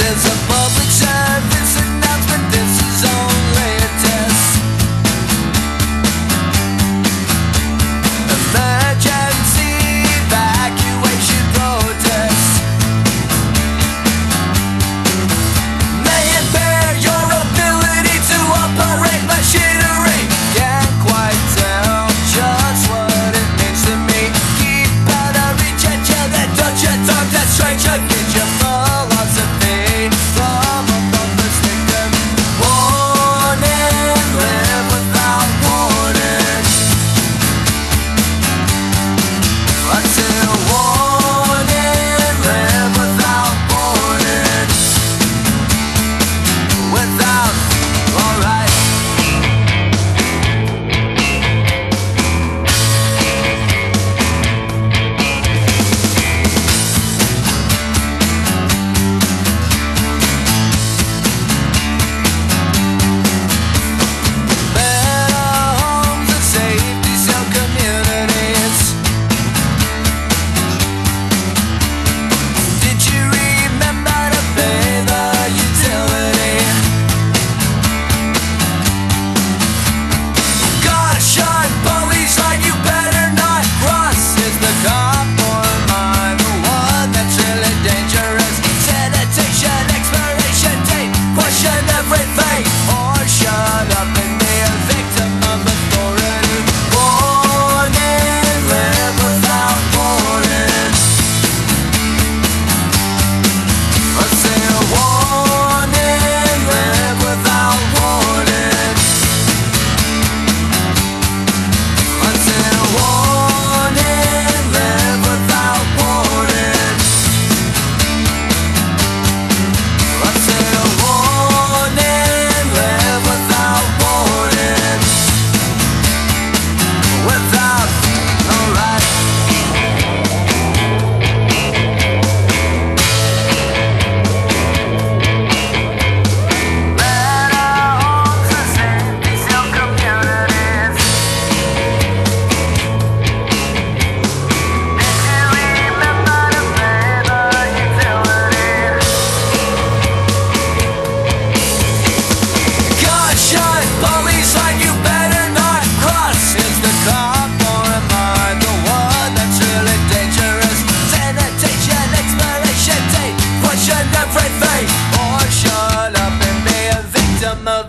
of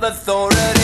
authority